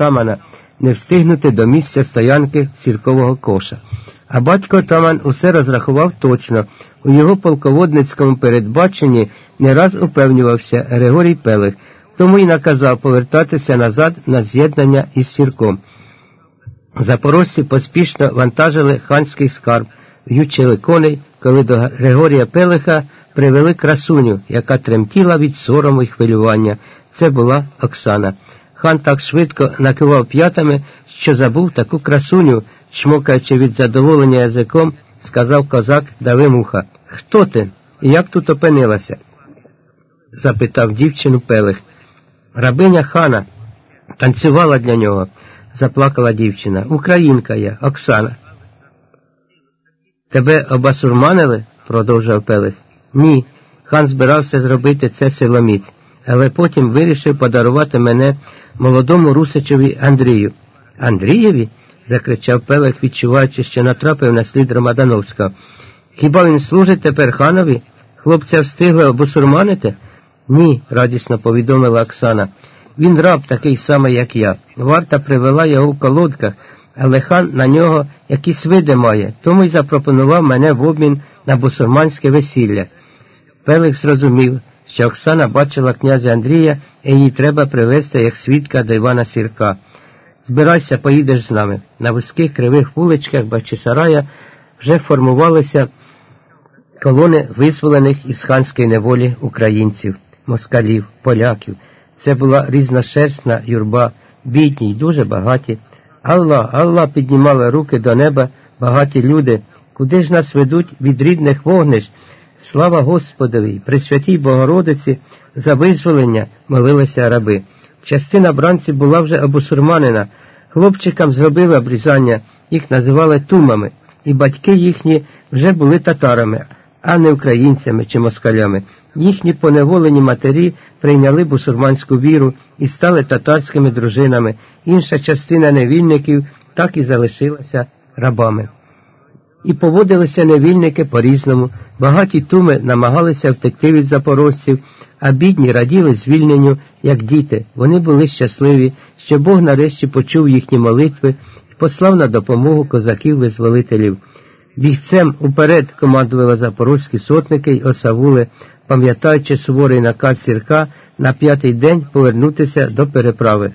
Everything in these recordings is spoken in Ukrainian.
отамана не встигнути до місця стоянки сіркового коша. А батько отаман усе розрахував точно. У його полководницькому передбаченні не раз упевнювався Григорій Пелих, тому й наказав повертатися назад на з'єднання із сірком. Запорожці поспішно вантажили ханський скарб, в'ючили коней, коли до Григорія Пелиха привели красуню, яка тремтіла від сорому й хвилювання. Це була Оксана. Хан так швидко накивав п'ятами, що забув таку красуню, чмокаючи від задоволення язиком, сказав козак Давимуха. Хто ти? Як тут опинилася? запитав дівчину Пелих. Рабиня хана танцювала для нього, заплакала дівчина. Українка я, Оксана. Тебе обасурманили? продовжував Пелих. Ні. Хан збирався зробити це силоміць, але потім вирішив подарувати мене молодому Русичеві Андрію. Андрієві? закричав Пелих, відчуваючи, що натрапив на слід Ромадановського. Хіба він служить тепер ханові? Хлопця встигли обусурманити? Ні, радісно повідомила Оксана. Він раб такий самий, як я. Варта привела його в колодках, але хан на нього якісь види має, тому й запропонував мене в обмін на бусурманське весілля. Пелих зрозумів, що Оксана бачила князя Андрія і її треба привезти як свідка до Івана Сірка. Збирайся, поїдеш з нами. На вузьких кривих вуличках Бачисарая вже формувалися колони визволених із ханської неволі українців, москалів, поляків. Це була різношерстна юрба, бідні й дуже багаті. Алла, Алла піднімали руки до неба, багаті люди. Куди ж нас ведуть від рідних вогнищ? Слава Господові, Пресвятій Богородиці, за визволення молилися раби. Частина бранців була вже обусурманена. Хлопчикам зробили обрізання, їх називали тумами, і батьки їхні вже були татарами, а не українцями чи москалями. Їхні поневолені матері прийняли бусурманську віру і стали татарськими дружинами. Інша частина невільників так і залишилася рабами. І поводилися невільники по-різному. Багаті туми намагалися втекти від запорожців, а бідні раділи звільненню, як діти. Вони були щасливі, що Бог нарешті почув їхні молитви і послав на допомогу козаків-визволителів. Бігцем уперед командували запорозькі сотники й осавули, пам'ятаючи суворий наказ сірка на п'ятий день повернутися до переправи.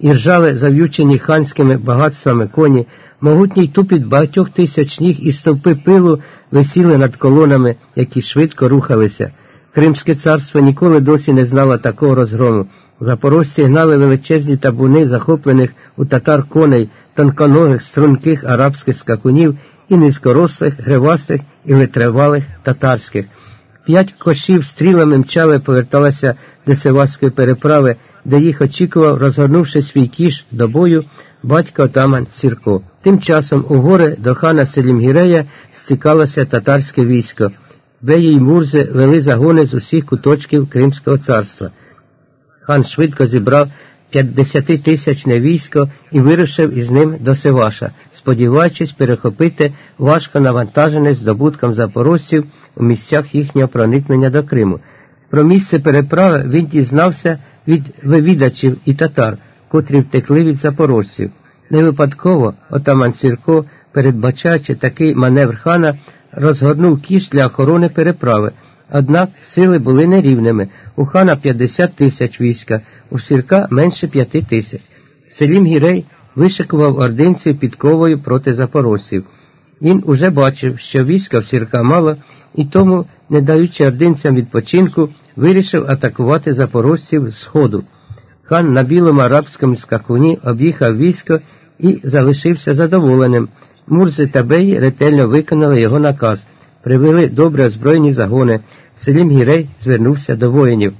І ржали зав'ючені ханськими багатствами коні, могутній тупіт багатьох тисяч ніг і стовпи пилу висіли над колонами, які швидко рухалися. Кримське царство ніколи досі не знало такого розгрому. Запорожці гнали величезні табуни, захоплених у татар коней, тонконогих, струнких арабських скакунів і низькорослих, гривастих і витривалих татарських. П'ять кошів стрілами мчали поверталися до Севаської переправи, де їх очікував, розгорнувши свій кіш до бою, батько отаман Сірко. Тим часом у гори до хана Селімгірея стікалося татарське військо. Беї й Мурзи вели загони з усіх куточків Кримського царства. Хан швидко зібрав 50 тисячне військо і вирушив із ним до Севаша, сподіваючись перехопити важко навантажене здобутком запорожців у місцях їхнього проникнення до Криму. Про місце переправи він дізнався від вивідачів і татар, котрі втекли від запорожців. Не випадково отаман Сірко, передбачаючи такий маневр хана, розгорнув кіш для охорони переправи. Однак сили були нерівними. У хана 50 тисяч війська, у сірка менше 5 тисяч. Селім Гірей вишикував ординців підковою проти запорожців. Він уже бачив, що війська в сірка мало, і тому, не даючи ординцям відпочинку, вирішив атакувати запорожців з сходу. Хан на білому арабському скакуні об'їхав військо і залишився задоволеним. Мурзи та беї ретельно виконали його наказ, привели добре озброєні загони. Селім Гірей звернувся до воїнів.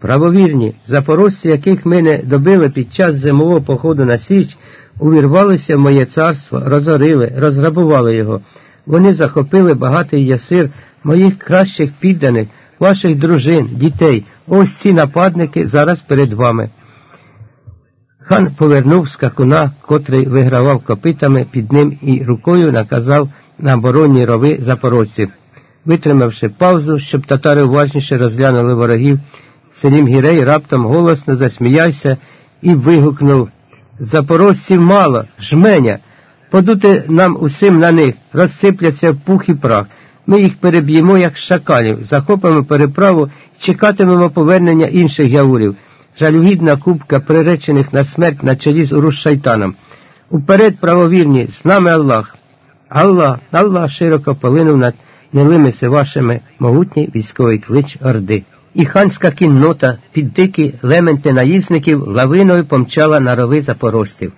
Правовірні, запорожці, яких ми не добили під час зимового походу на Січ, увірвалися в моє царство, розорили, розграбували його. Вони захопили багатий ясир моїх кращих підданих, ваших дружин, дітей. Ось ці нападники зараз перед вами. Хан повернув скакуна, котрий вигравав копитами під ним і рукою наказав на оборонні рови запорожців. Витримавши паузу, щоб татари уважніше розглянули ворогів, Селім Гірей раптом голосно засміявся і вигукнув Запорожців мало, жменя. Подути нам усім на них, розсипляться в пух і прах. Ми їх переб'ємо, як шакалів, захопимо переправу чекатимемо повернення інших яурів. Жалюгідна кубка приречених на смерть на чолі з Уруш шайтаном. Уперед, правовірні, з нами Аллах. Аллах, Аллах широко полинув над нелими сивашами могутній військовий клич Орди. І ханська кіннота під дикі лементи наїзників лавиною помчала на рови запорожців.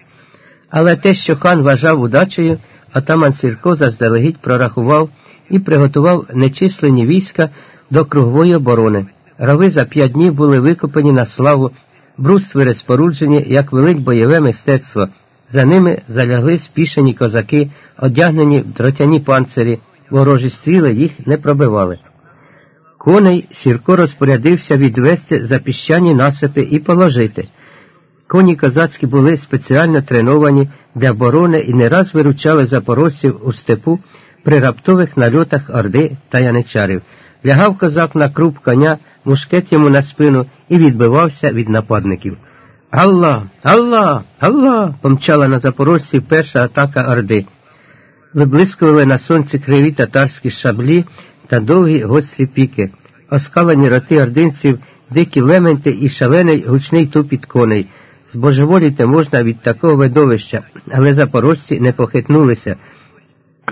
Але те, що хан вважав удачею, атаман Сірко заздалегідь прорахував і приготував нечислені війська до кругової оборони. Рови за п'ять днів були викопані на славу, брустви споруджені, як велить бойове мистецтво. За ними залягли спішені козаки, одягнені в дротяні панцирі, ворожі стріли їх не пробивали. Коней Сірко розпорядився відвести за піщані насипи і положити. Коні козацькі були спеціально треновані для оборони і не раз виручали запорожців у степу при раптових нальотах орди та яничарів. Лягав козак на круп коня, мушкет йому на спину і відбивався від нападників. Алла, Алла, Алла! помчала на запорожців перша атака Орди. Виблискували на сонці криві татарські шаблі та довгі гострі піки, оскалені роти ординців, дикі лементи і шалений гучний тупіт коней. Збожеволіти можна від такого видовища, але запорожці не похитнулися.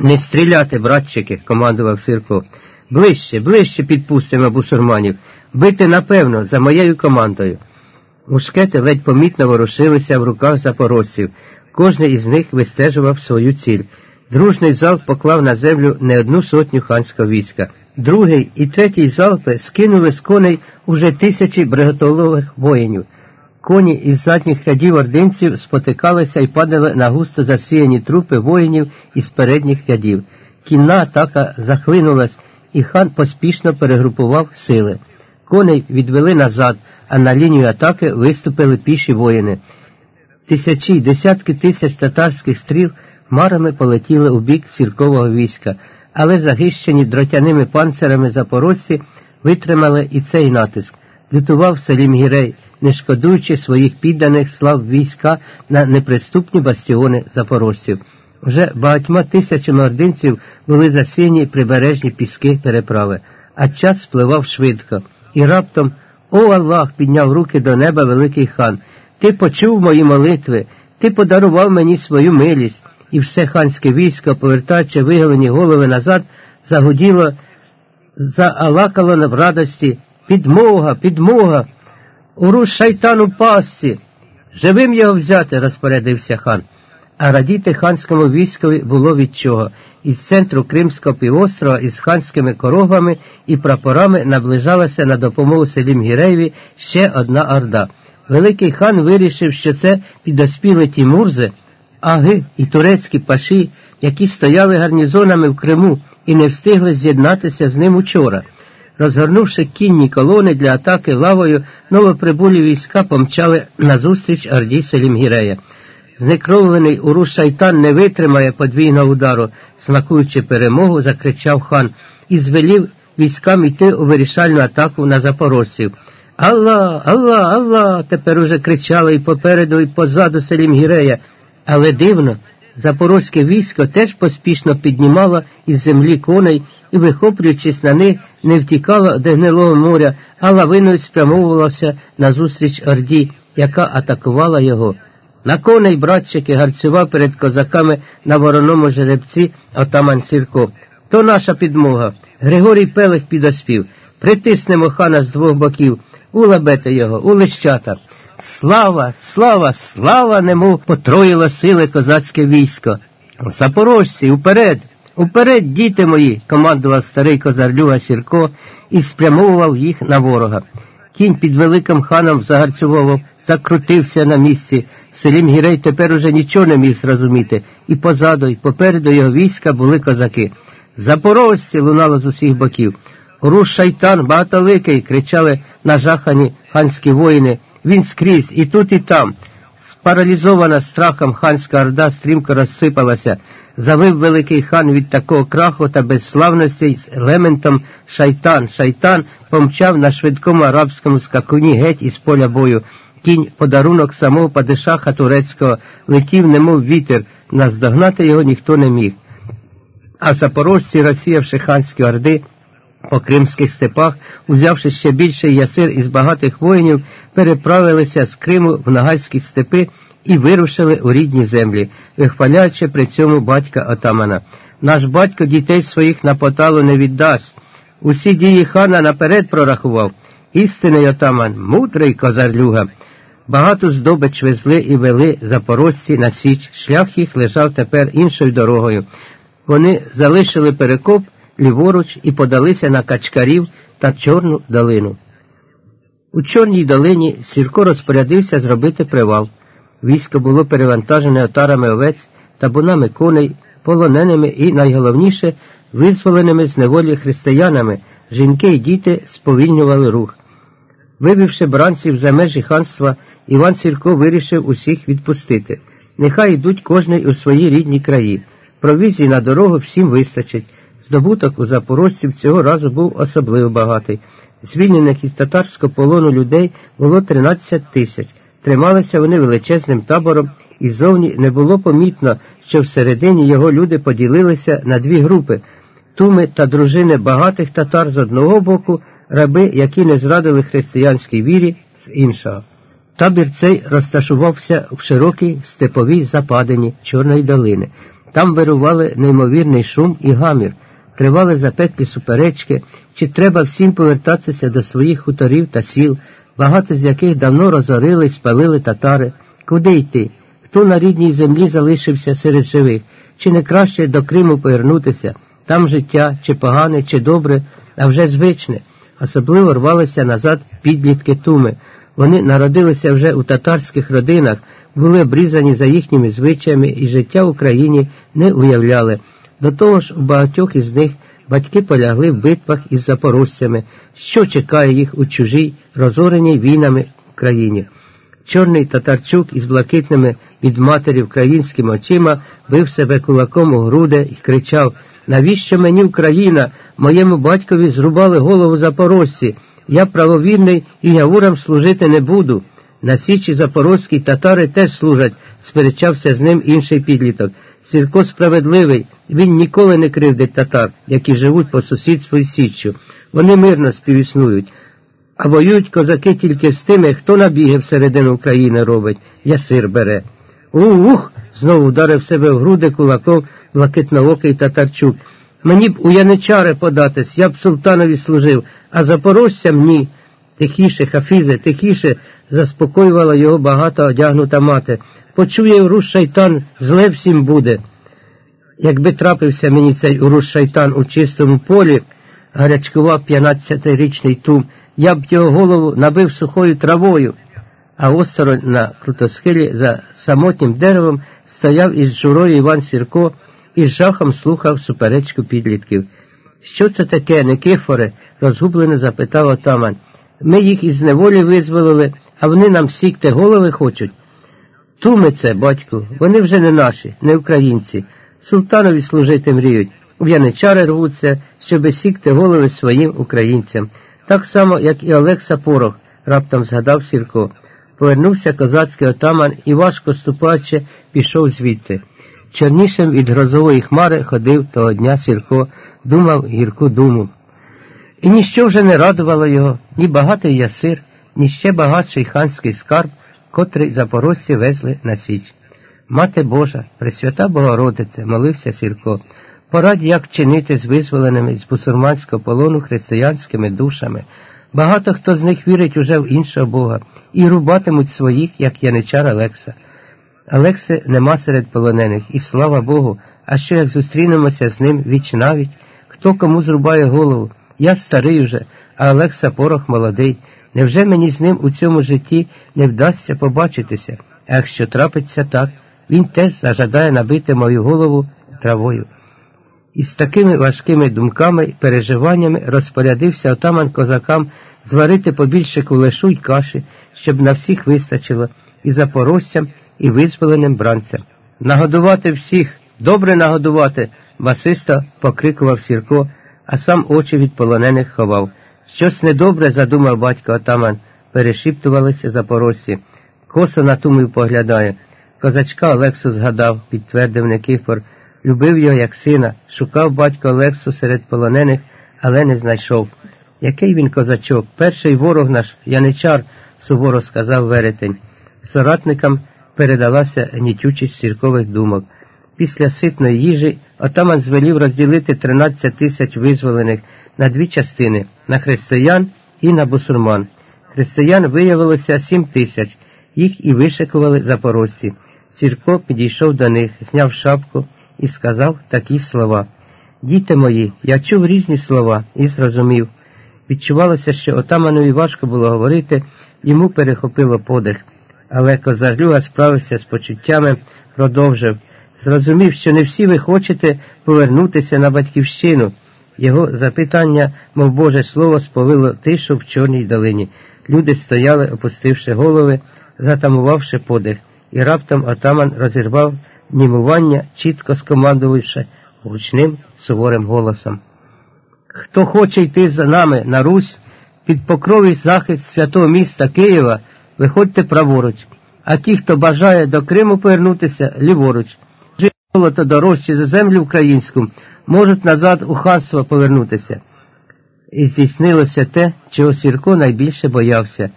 Не стріляти, братчики, командував Сирко. Ближче, ближче підпустимо бусурманів. Бити напевно, за моєю командою. Мушкети ледь помітно ворушилися в руках запорожців. Кожний із них вистежував свою ціль. Дружний залп поклав на землю не одну сотню ханського війська. Другий і третій залпи скинули з коней уже тисячі бриготолових воїнів. Коні із задніх рядів ординців спотикалися і падали на густо засіяні трупи воїнів із передніх рядів. Кінна атака захлинулась, і хан поспішно перегрупував сили. Коней відвели назад, а на лінію атаки виступили піші воїни. Тисячі, десятки тисяч татарських стріл марами полетіли у бік сіркового війська, але захищені дротяними панцирами запорожці витримали і цей натиск. Лютував Селім Гірей, не шкодуючи своїх підданих слав війська на неприступні бастіони запорожців. Вже багатьма тисячами ординців були засіяні прибережні піски переправи, а час спливав швидко. І раптом, о Аллах, підняв руки до неба великий хан. Ти почув мої молитви, ти подарував мені свою милість, і все ханське військо, повертаючи виголені голови назад, загуділо, заалакало в радості. Підмога, підмога. Уруш шайтан у пастці. Живим його взяти, розпорядився хан. А радіти ханському військові було від чого. Із центру Кримського півострова із ханськими коровами і прапорами наближалася на допомогу Селім Гіреєві ще одна орда. Великий хан вирішив, що це підоспіли тімурзи, аги і турецькі паші, які стояли гарнізонами в Криму і не встигли з'єднатися з ним учора. Розгорнувши кінні колони для атаки лавою, новоприбулі війська помчали назустріч Орді Селімгірея. Знекровлений Уруш Шайтан не витримає подвійного удару, смакуючи перемогу, закричав хан і звелів військам йти у вирішальну атаку на запорожців. Алла, Алла, Алла. тепер уже кричали і попереду, і позаду Селімгірея. Але дивно, запорозьке військо теж поспішно піднімало із землі коней і, вихоплюючись на них, не втікало до гнилого моря, а лавиною спрямовувалося назустріч Орді, яка атакувала його. На коней братчики гарцював перед козаками на вороному жеребці отаман Сірко. То наша підмога. Григорій Пелих підоспів. Притиснемо хана з двох боків, улабете його, у лищата. Слава, слава, слава немов потроїло сили козацьке військо. Запорожці, уперед, уперед, діти мої, командував старий козарлюга Сірко і спрямовував їх на ворога. Кінь під великим ханом загарцював, закрутився на місці. Селім Гірей тепер уже нічого не міг зрозуміти, і позаду, і попереду його війська були козаки. Запорожці лунало з усіх боків. Руш шайтан, багатоликий, кричали нажахані ханські воїни. Він скрізь, і тут, і там. Спаралізована страхом ханська орда стрімко розсипалася. Завив великий хан від такого краху та безславності з елементом шайтан. Шайтан помчав на швидкому арабському скакуні геть із поля бою. Кінь подарунок самого падишаха турецького летів, немов вітер, наздогнати його ніхто не міг. А запорожці, розсіявши ханські орди по кримських степах, узявши ще більший ясир із багатих воїнів, переправилися з Криму в Нагайські степи і вирушили у рідні землі, вихваляючи при цьому батька отамана. Наш батько дітей своїх на поталу не віддасть. Усі дії хана наперед прорахував. Істинний отаман, мудрий козарлюга. Багато здобич везли і вели запорожці на січ, шлях їх лежав тепер іншою дорогою. Вони залишили перекоп ліворуч і подалися на качкарів та Чорну долину. У Чорній долині Сірко розпорядився зробити привал. Військо було перевантажене отарами овець, табунами коней, полоненими і, найголовніше, визволеними з неволі християнами, жінки й діти сповільнювали рух. Вивівши бранців за межі ханства, Іван Сірко вирішив усіх відпустити. Нехай йдуть кожний у свої рідні краї. Провізії на дорогу всім вистачить. Здобуток у запорожців цього разу був особливо багатий. Звільнених із татарського полону людей було 13 тисяч. Трималися вони величезним табором, і зовні не було помітно, що всередині його люди поділилися на дві групи туми та дружини багатих татар з одного боку, раби, які не зрадили християнській вірі, з іншого. Табір цей розташувався в широкій степовій западині Чорної долини. Там вирували неймовірний шум і гамір, тривали запеклі суперечки, чи треба всім повертатися до своїх хуторів та сіл, багато з яких давно розорили спалили татари. Куди йти? Хто на рідній землі залишився серед живих, чи не краще до Криму повернутися? Там життя, чи погане, чи добре, а вже звичне. Особливо рвалися назад підлітки туми. Вони народилися вже у татарських родинах, були обрізані за їхніми звичаями і життя в Україні не уявляли. До того ж, у багатьох із них батьки полягли в битвах із запорожцями, що чекає їх у чужій, розореній війнами країні. Чорний татарчук із блакитними від матері українськими очима бив себе кулаком у груди і кричав Навіщо мені Україна? Моєму батькові зрубали голову запорожці. Я правовірний і явурам служити не буду. На Січі запорозькі татари теж служать, сперечався з ним інший підліток. Сірко справедливий, він ніколи не кривдить татар, які живуть по сусідству із Січчю. Вони мирно співіснують. А воюють козаки тільки з тими, хто набіги всередину України робить, ясир бере. Ух! знову вдарив себе в груди кулаком блакитноокий татарчук. Мені б у яничари податись, я б султанові служив, а запорожцям ні. Тихіше, хафізе, тихіше, заспокоювала його багато одягнута мати. Почує урус шайтан, зле всім буде. Якби трапився мені цей урус шайтан у чистому полі, гарячкував п'янадцятирічний тум, я б його голову набив сухою травою, а осторонь на крутосхилі за самотнім деревом стояв із журою Іван Сірко і з жахом слухав суперечку підлітків. Що це таке, Никифоре? розгублено запитав отаман. Ми їх із неволі визволили, а вони нам сікти голови хочуть. Туми це, батьку, вони вже не наші, не українці. Султанові служити мріють. У яничари рвуться, щоби сікти голови своїм українцям. Так само, як і Олекса Порох, раптом згадав Сірко. Повернувся козацький отаман і, важко ступаючи, пішов звідти. Чорнішим від грозової хмари ходив того дня Сірко, думав гірку думу. І ніщо вже не радувало його, ні багатий ясир, ні ще багатший ханський скарб, котрий запорожці везли на січ. Мати Божа, Пресвята Богородице, молився Сірко, порадь, як чинити з визволеними з бусурманського полону християнськими душами. Багато хто з них вірить уже в іншого Бога і рубатимуть своїх, як яничар Олекса. Олекси нема серед полонених, і слава Богу, а що як зустрінемося з ним віч навіть, хто кому зрубає голову. Я старий уже, а Олекса Порох молодий. Невже мені з ним у цьому житті не вдасться побачитися, а якщо трапиться так, він теж зажадає набити мою голову травою. І з такими важкими думками і переживаннями розпорядився отаман козакам зварити побільше кулешу й каші, щоб на всіх вистачило, і запорожцям, і визволеним бранцям. Нагодувати всіх, добре нагодувати, басиста покрикував Сірко, а сам очі від полонених ховав. Щось недобре задумав батько отаман, перешіптувалися запорожці. косо на тумів поглядає. Козачка Олексу згадав, підтвердив Никифор, любив його як сина, шукав батька Олексу серед полонених, але не знайшов. Який він козачок? Перший ворог наш, яничар, суворо сказав веретень. Соратникам передалася нітючість сіркових думок. Після ситної їжі отаман звелів розділити 13 тисяч визволених на дві частини на християн і на бусурман. Християн виявилося 7 тисяч, їх і вишикували запорожці. Сірко підійшов до них, зняв шапку і сказав такі слова. Діти мої, я чув різні слова і зрозумів. Відчувалося, що отаманові важко було говорити, йому перехопило подих. Але Козарлюга справився з почуттями, продовжив. Зрозумів, що не всі ви хочете повернутися на батьківщину. Його запитання, мов Боже Слово, сповило тишу в Чорній долині. Люди стояли, опустивши голови, затамувавши подих, і раптом отаман розірвав німування, чітко скомандувавши гучним суворим голосом. Хто хоче йти за нами на Русь під покровий захист святого міста Києва, виходьте праворуч, а ті, хто бажає до Криму повернутися, ліворуч. Золото дорожче за землю українську, можуть назад у ханство повернутися. І здійснилося те, чого Сірко найбільше боявся.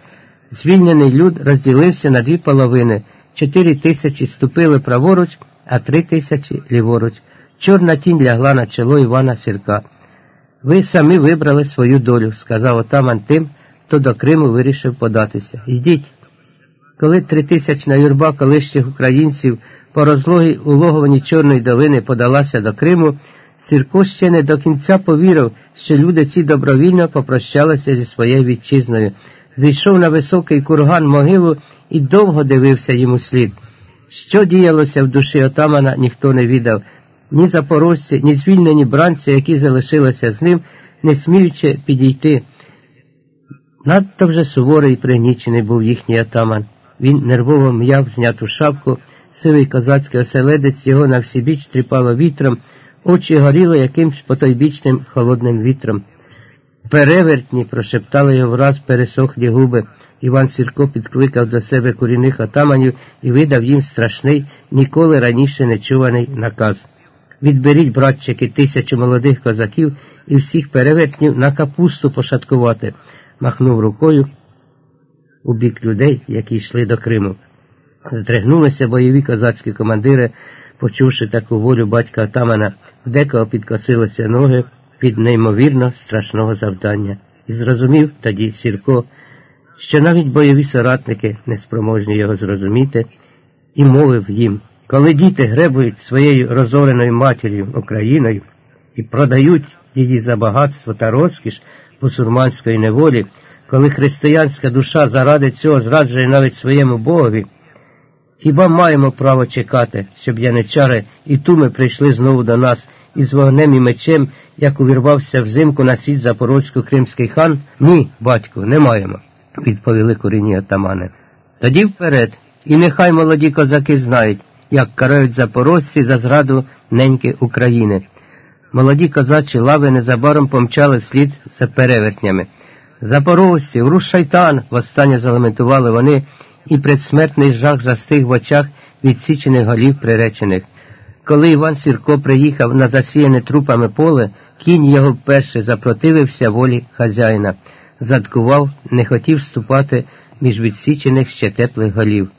Звільнений люд розділився на дві половини. Чотири тисячі ступили праворуч, а три тисячі ліворуч. Чорна тінь лягла на чоло Івана Сірка. Ви самі вибрали свою долю, сказав отаман тим, хто до Криму вирішив податися. Йдіть. Коли тритисячна юрба колишніх українців по розлогі улоговані Чорної долини подалася до Криму, Сірко ще не до кінця повірив, що люди ці добровільно попрощалися зі своєю вітчизною. Зійшов на високий курган могилу і довго дивився йому слід. Що діялося в душі отамана, ніхто не відав. Ні запорожці, ні звільнені бранці, які залишилися з ним, не сміючи підійти. Надто вже суворий і пригнічений був їхній отаман. Він нервово м'яв зняту шапку, сивий козацький оселедець його на всі біч тріпало вітром, очі горіли якимсь потойбічним холодним вітром. Перевертні, прошептали його враз пересохлі губи. Іван Сірко підкликав до себе курінних отаманів і видав їм страшний, ніколи раніше не чуваний наказ. Відберіть, братчики, тисячу молодих козаків і всіх перевертнів на капусту пошаткувати, махнув рукою у бік людей, які йшли до Криму. Здригнулися бойові козацькі командири, почувши таку волю батька отамана, декого підкосилися ноги під неймовірно страшного завдання. І зрозумів тоді Сірко, що навіть бойові соратники не спроможні його зрозуміти, і мовив їм, коли діти гребують своєю розореною матір'ю Україною і продають її за багатство та розкіш бусурманської неволі, коли християнська душа заради цього зраджує навіть своєму Богові, хіба маємо право чекати, щоб яничари і туми прийшли знову до нас із вогнем і мечем, як увірвався взимку на світ запорозько-кримський хан? Ні, батьку, не маємо, відповіли курінні отамани. Тоді вперед, і нехай молоді козаки знають, як карають запорожці за зраду неньки України. Молоді козачі лави незабаром помчали вслід за перевертнями. Запорожці, руш шайтан, востаннє залементували вони, і предсмертний жах застиг в очах відсічених голів приречених. Коли Іван Сірко приїхав на засіяне трупами поле, кінь його вперше запротивився волі хазяїна, задкував, не хотів вступати між відсічених ще теплих голів.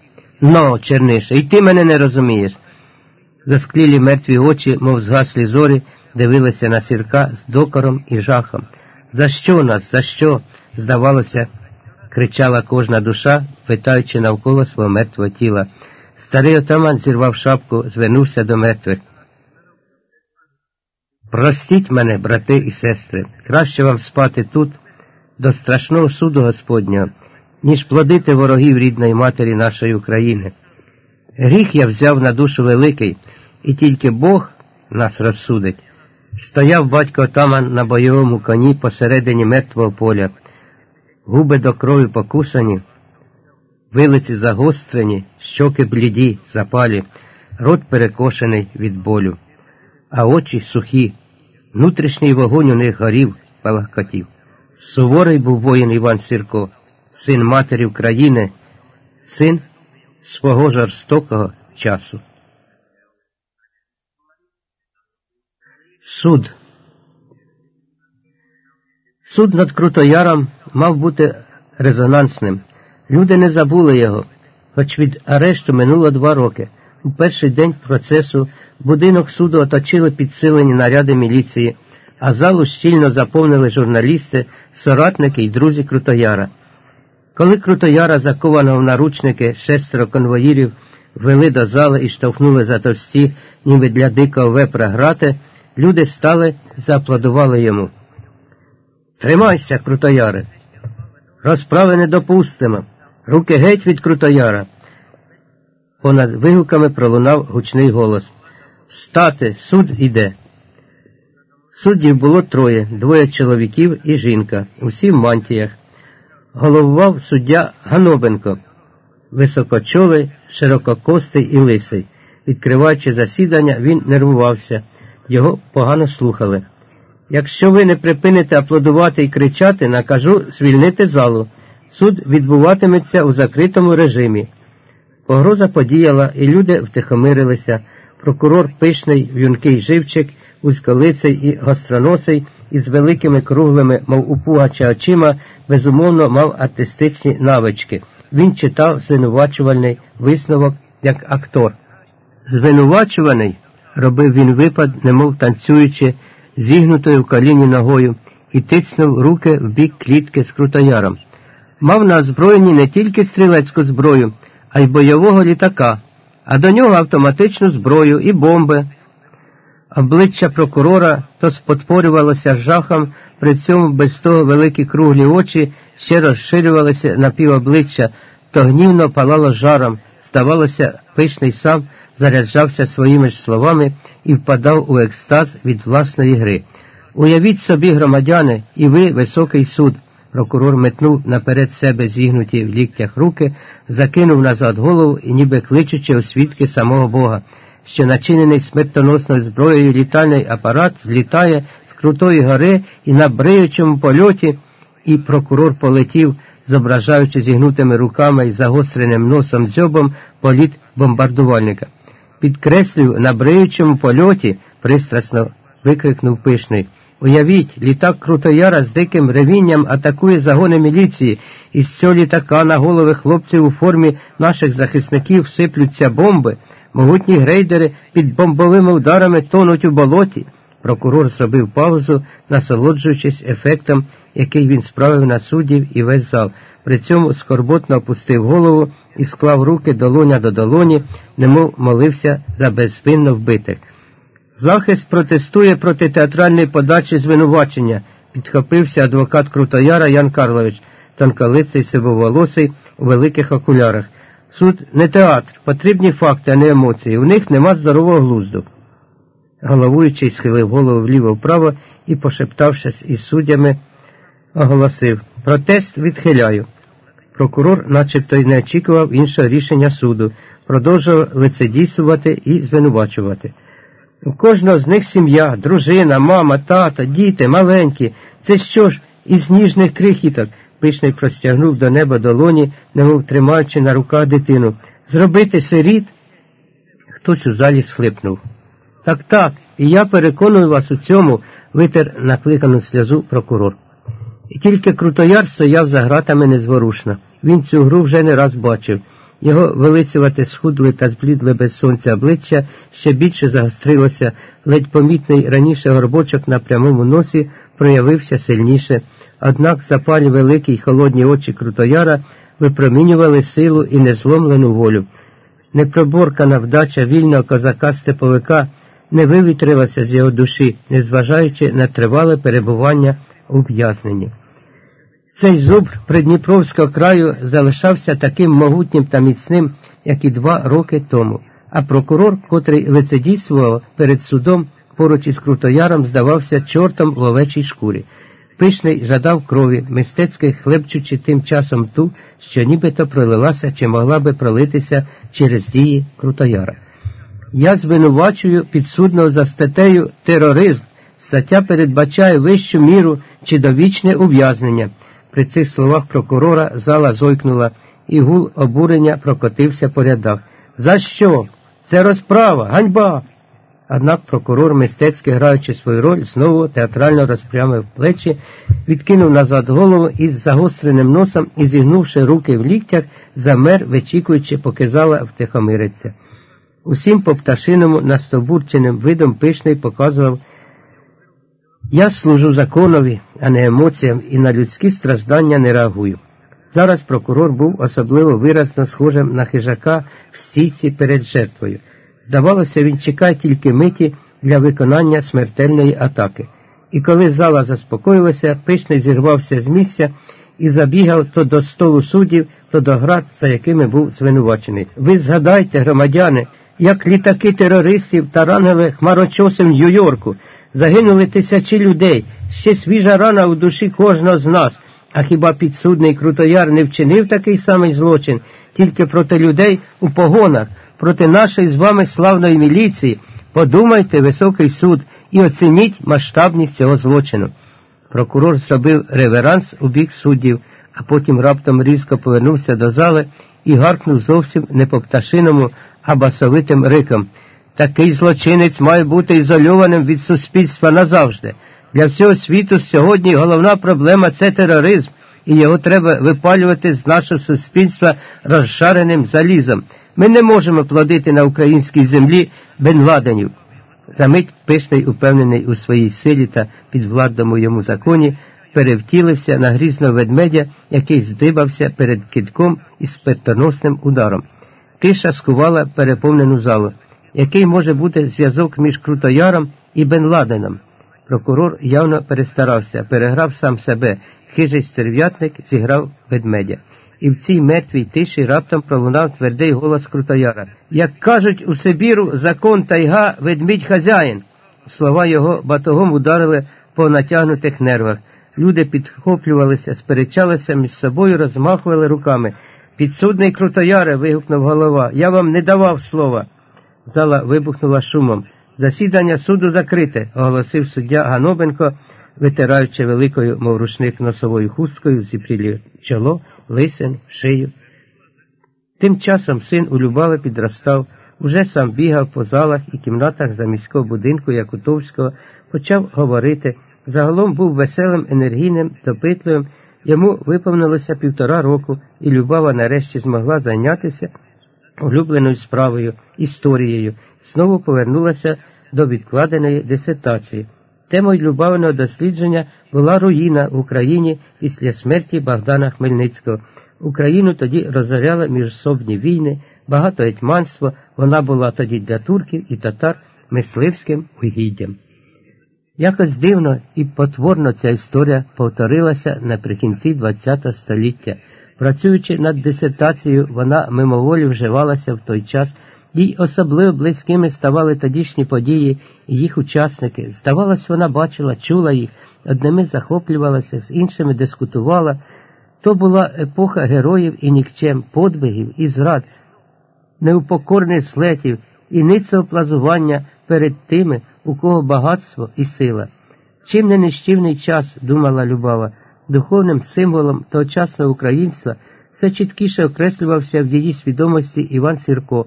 Но, Чернише, і ти мене не розумієш. Засклілі мертві очі, мов згаслі зорі, дивилися на сірка з докором і жахом. За що нас? За що? Здавалося, кричала кожна душа, питаючи навколо свого мертвого тіла. Старий отаман зірвав шапку, звернувся до мертвих. Простіть мене, брати і сестри, краще вам спати тут, до страшного суду Господнього, ніж плодити ворогів рідної матері нашої України. Гріх я взяв на душу великий, і тільки Бог нас розсудить. Стояв батько отаман на бойовому коні посередині мертвого поля, губи до крові покусані, вилиці загострені, щоки бліді, запалі, рот перекошений від болю, а очі сухі, внутрішній вогонь у них горів, палахкотів. Суворий був воїн Іван Сірко, син матері України, син свого жорстокого часу. Суд. Суд над Крутояром мав бути резонансним. Люди не забули його, хоч від арешту минуло два роки. У перший день процесу будинок суду оточили підсилені наряди міліції, а залу щільно заповнили журналісти, соратники і друзі Крутояра. Коли Крутояра, закованого в наручники шестеро конвоїрів, вели до зали і штовхнули за товсті, ніби для дикого вепра грати, люди стали зааплодували йому. Тримайся, Крутояре! Розправи не допустимо. Руки геть від Крутояра. Понад вигуками пролунав гучний голос. Встати, суд іде. Суддів було троє, двоє чоловіків і жінка, усі в мантіях. Головував суддя Ганобенко, високочолий, ширококостий і лисий. Відкриваючи засідання, він нервувався, його погано слухали. Якщо ви не припините аплодувати і кричати, накажу звільнити залу. Суд відбуватиметься у закритому режимі. Погроза подіяла, і люди втихомирилися. Прокурор пишний, в'юнкий живчик, узьколиций і гостроносий, із великими круглими, мов у пугача очима, безумовно мав артистичні навички. Він читав звинувачувальний висновок як актор. Звинувачуваний, робив він випад, немов танцюючи, зігнутою в коліні ногою, і тицнув руки в бік клітки з крутояром. Мав на озброєнні не тільки стрілецьку зброю, а й бойового літака, а до нього автоматичну зброю і бомби. Обличчя прокурора то спотворювалося жахом, при цьому без того великі круглі очі ще розширювалися на півобличчя, то гнівно палало жаром, здавалося, пишний сам заряджався своїми ж словами і впадав у екстаз від власної гри. Уявіть собі, громадяни, і ви високий суд. Прокурор метнув наперед себе зігнуті в ліктях руки, закинув назад голову і, ніби кличучи у свідки самого Бога, що начинений смертоносною зброєю літальний апарат злітає з крутої гори і на бриючому польоті, і прокурор полетів, зображаючи зігнутими руками і загостреним носом дзьобом політ бомбардувальника. Підкреслюю, на бриючому польоті, пристрасно викрикнув пишний. Уявіть, літак Крутояра з диким ревінням атакує загони міліції, і з цього літака на голови хлопців у формі наших захисників сиплються бомби, могутні грейдери під бомбовими ударами тонуть у болоті. Прокурор зробив паузу, насолоджуючись ефектом, який він справив на суддів і весь зал. При цьому скорботно опустив голову і склав руки долоня до долоні, немов молився за безвинно вбитих. Захист протестує проти театральної подачі звинувачення, підхопився адвокат Крутояра Ян Карлович, тонколиций сивоволосий у великих окулярах. Суд не театр, потрібні факти, а не емоції. У них нема здорового глузду. Головуючий схилив голову вліво вправо і, пошептавшись із суддями, оголосив Протест відхиляю. Прокурор, начебто й не очікував іншого рішення суду, продовжував лицедійствувати і звинувачувати. У кожного з них сім'я, дружина, мама, тата, діти, маленькі. Це що ж із ніжних крихіток? Пишний простягнув до неба долоні, немов тримаючи на руках дитину. Зробити сиріт? Хтось у залі схлипнув. Так, так, і я переконую вас у цьому, витер накликану сльозу прокурор. І тільки Крутояр стояв за гратами незворушно. Він цю гру вже не раз бачив. Його вилицювати схудли та зблідли без сонця обличчя ще більше загострилося, ледь помітний раніше горбочок на прямому носі проявився сильніше, однак запалі великі й холодні очі Крутояра випромінювали силу і незломлену волю. Непроборкана вдача вільного козака степовика не вивітрилася з його душі, незважаючи на тривале перебування у в'язненні. Цей зуб Придніпровського краю залишався таким могутнім та міцним, як і два роки тому, а прокурор, котрий лицедійствував перед судом поруч із Крутояром, здавався чортом в овечій шкурі. Пишний жадав крові, мистецький хлебчучи тим часом ту, що нібито пролилася чи могла би пролитися через дії Крутояра. Я звинувачую підсудного за статтею тероризм. Стаття передбачає вищу міру чи довічне ув'язнення. При цих словах прокурора зала зойкнула, і гул обурення прокотився по рядах. За що? Це розправа, ганьба. Однак прокурор, мистецьки граючи свою роль, знову театрально розпрямив плечі, відкинув назад голову із загостреним носом і, зігнувши руки в ліктях, замер, вичікуючи, поки зала втихомириться. Усім по пташиному настобурченим видом пишний показував я служу законові, а не емоціям, і на людські страждання не реагую. Зараз прокурор був особливо виразно схожим на хижака в стійці перед жертвою. Здавалося, він чекає тільки миті для виконання смертельної атаки. І коли зала заспокоїлася, пишний зірвався з місця і забігав то до столу суддів, то до град, за якими був звинувачений. Ви згадайте, громадяни, як літаки терористів таранили хмарочосом Нью-Йорку. Загинули тисячі людей, ще свіжа рана у душі кожного з нас. А хіба підсудний Крутояр не вчинив такий самий злочин тільки проти людей у погонах, проти нашої з вами славної міліції? Подумайте, високий суд, і оцініть масштабність цього злочину. Прокурор зробив реверанс у бік суддів, а потім раптом різко повернувся до зали і гаркнув зовсім не по пташиному, а басовитим риком. Такий злочинець має бути ізольованим від суспільства назавжди. Для всього світу сьогодні головна проблема це тероризм, і його треба випалювати з нашого суспільства розшареним залізом. Ми не можемо плодити на українській землі бенладенів. Замить пишний, упевнений у своїй силі та підвладному йому законі, перевтілився на грізного ведмедя, який здибався перед китком із пертоносним ударом. Тиша скувала переповнену залу. Який може бути зв'язок між Крутояром і Бен Прокурор явно перестарався, переграв сам себе, хижий стерв'ятник зіграв ведмедя. І в цій мертвій тиші раптом пролунав твердий голос Крутояра. Як кажуть у Сибіру, закон тайга ведмідь хазяїн. Слова його батогом ударили по натягнутих нервах. Люди підхоплювалися, сперечалися між собою, розмахували руками. Підсудний Крутояре. вигукнув голова. Я вам не давав слова. Зала вибухнула шумом. Засідання суду закрите, оголосив суддя Ганобенко, витираючи великою, мов рушник носовою хусткою, зіпрілі чоло, лисен, шию. Тим часом син у Любави підростав, уже сам бігав по залах і кімнатах заміського будинку Якутовського, почав говорити. Загалом був веселим, енергійним, допитливим. Йому виповнилося півтора року, і Любава нарешті змогла зайнятися улюбленою справою, історією, знову повернулася до відкладеної дисертації. Темою любовного дослідження була руїна в Україні після смерті Богдана Хмельницького. Україну тоді розоряли міжсобні війни, багато багатоетьманство, вона була тоді для турків і татар мисливським угіддям. Якось дивно і потворно ця історія повторилася наприкінці ХХ століття. Працюючи над дисертацією, вона мимоволі вживалася в той час, їй особливо близькими ставали тодішні події і їх учасники. Здавалось, вона бачила, чула їх, одними захоплювалася, з іншими дискутувала. То була епоха героїв і нікчем, подвигів і зрад, неупокорних злетів і плазування перед тими, у кого багатство і сила. Чим не нищівний час, думала Любава духовним символом тогочасного українства, все чіткіше окреслювався в її свідомості Іван Сірко.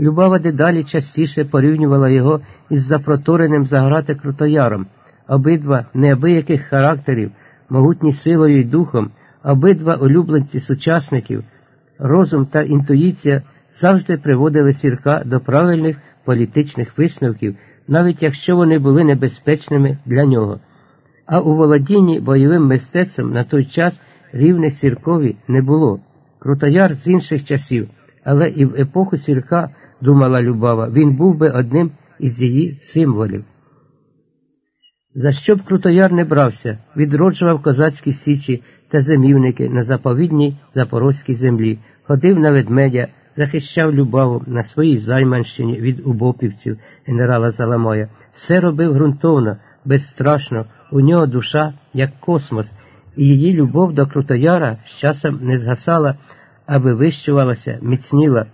Любава дедалі частіше порівнювала його із запротореним заграти Крутояром, обидва неабияких характерів, могутні силою й духом, обидва улюбленці сучасників, розум та інтуїція завжди приводили сірка до правильних політичних висновків, навіть якщо вони були небезпечними для нього а у володінні бойовим мистецтвом на той час рівних сіркові не було. Крутояр з інших часів, але і в епоху сірка, думала Любава, він був би одним із її символів. За що б Крутояр не брався, відроджував козацькі січі та зимівники на заповідній запорозькій землі, ходив на ведмедя, захищав Любаву на своїй займанщині від убопівців генерала Заламоя, все робив ґрунтовно, безстрашно, у нього душа, як космос, і її любов до Крутояра з часом не згасала, а вивищувалася, міцніла,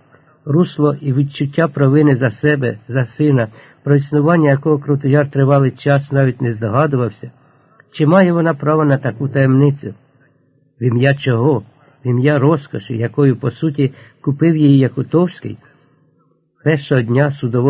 русло і відчуття провини за себе, за сина, про існування якого Крутояр тривалий час навіть не здогадувався. Чи має вона право на таку таємницю? В ім'я чого? в ім'я розкоші, якою, по суті, купив її Якутовський, першого дня судового